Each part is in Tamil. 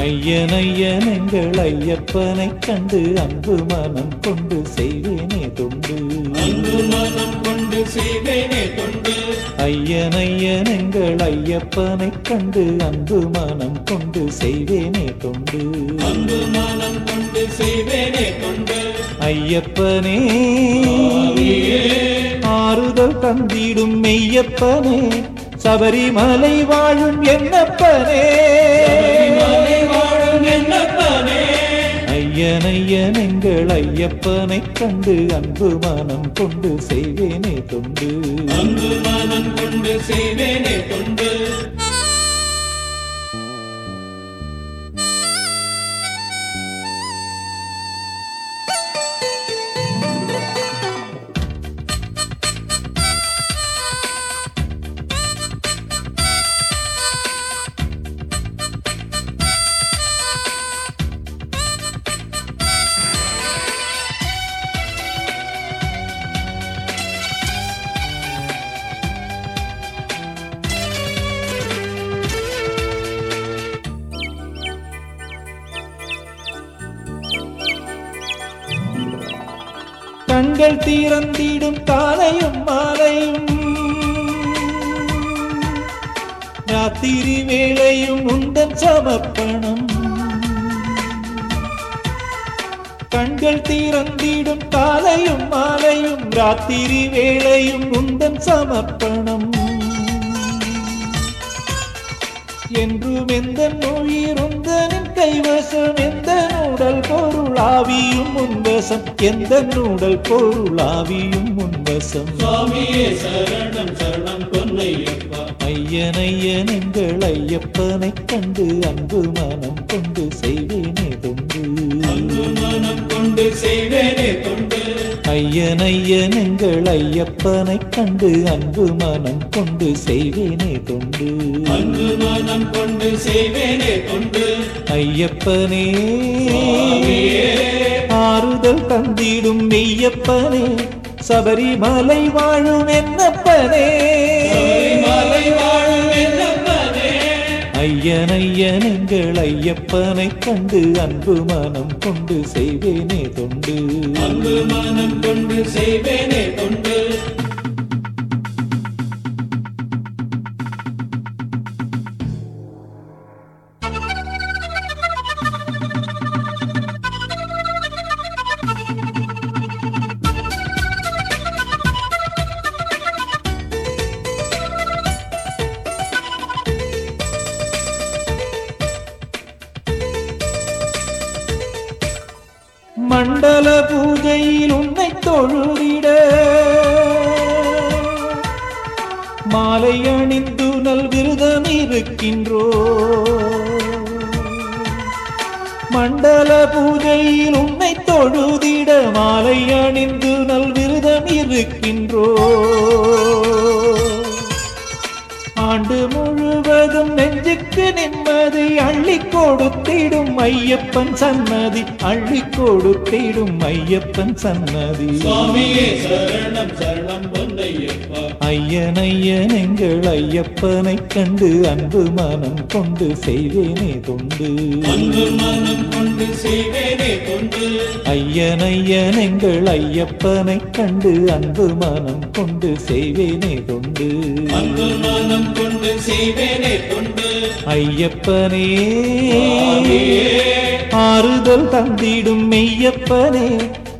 ஐயன் ஐயன் எங்கள் ஐயப்பனை கண்டு அன்பு மனம் கொண்டு செய்வேனே தொண்டு. அன்பு மனம் கொண்டு செய்வேனே தொண்டு. ஐயன் ஐயன் எங்கள் ஐயப்பனை கண்டு அன்பு மனம் கொண்டு செய்வேனே தொண்டு. அன்பு மனம் கொண்டு செய்வேனே தொண்டு. ஐயப்பனே ஆறுதல் தந்திடும் மெய்யப்பனே சபரிமலை வாழும் என்னப்பனே. என்னப்பனே ஐயன் ஐயன் எங்கள் ஐயப்பனை கண்டு அன்பு மனம் கொண்டு செய்வேனே தொண்டு. அன்பு மனம் கொண்டு செய்வேனே தொண்டு. கண்கள் தீரந்திடும் காலையும் மாலையும். ராத்திரி வேளையும் உந்தன் சமர்ப்பணம். கண்கள் தீரந்திடும் காலையும் மாலையும் ராத்திரி வேளையும் உந்தன் சமர்ப்பணம். என்றும் எந்த நோயிருந்தனின் கைவசம் எந்த நூடல் பொருளாவியும் முன்வசம். எந்த நூடல் பொருளாவியும் முன்வசம். சுவாமியே சரணம் சரணம் பொன்னையப்பா ஐயன் ஐயன் எங்கள் ஐயப்பனை கண்டு அன்பு மனம் கொண்டு செய்வேனே தொண்டு. அன்பு மனம் கொண்டு செய்வேனே தொண்டு. ஐயன் ஐயன் எங்கள் ஐயப்பனை கண்டு அன்பு மனம் கொண்டு செய்வேனே தொண்டு. அன்பு மனம் கொண்டு செய்வேனே தொண்டு. ஐயப்பனே ஆறுதல் தந்திடும் மெய்யப்பனே சபரிமலை வாழும் என்னப்பனே. மலை வாழும் ஐயன் ஐயன் எங்கள் ஐயப்பனை கண்டு அன்பு மனம் கொண்டு செய்வேனே தொண்டு. அன்பு மனம் கொண்டு செய்வேனே தொண்டு. மண்டல பூஜையில் உன்னை தொழுதிட. மாலை அணிந்து நல் விருதம் இருக்கின்றோ. மண்டல பூஜையில் உன்னை தொழுதிட. மாலை அணிந்து நல் விருதம் இருக்கின்றோ. ஆண்டு முழுவதும் நெஞ்சுக்கு நிம்மதி அள்ளி கொடுத்திடும் ஐயப்பன் சன்னதி. அள்ளி கொடுத்திடும் ஐயப்பன் சன்னதி. சுவாமியே சரணம் சரணம். பொன்னையப்பா ஐயன் ஐயன் எங்கள் ஐயப்பனை கண்டு அன்பு மனம் கொண்டு செய்வேனே தொண்டு. அன்பு மனம் கொண்டு செய்வேனே தொண்டு. ஐயன் ஐயன் எங்கள் ஐயப்பனை கண்டு அன்பு மனம் கொண்டு செய்வேனே தொண்டு. அன்பு மனம் கொண்டு செய்வேனே தொண்டு. ஐயப்பனே ஆறுதல் தந்திடும் மெய்யப்பனே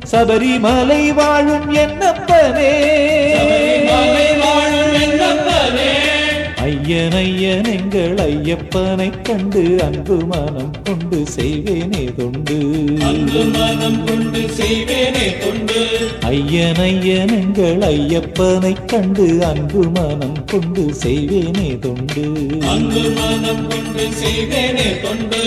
சபரிமலை வாழும் என்னப்பனே ஐயன் ஐயன் எங்கள் ஐயப்பனை கண்டு அன்பு மனம் கொண்டு செய்வேனே தொண்டு. மனம் கொண்டு செய்வேனே தொண்டு. ஐயன் ஐயன் எங்கள் ஐயப்பனை கண்டு அன்பு மனம் கொண்டு செய்வேனே தொண்டு. அன்பு மனம் கொண்டு செய்வேனே தொண்டு.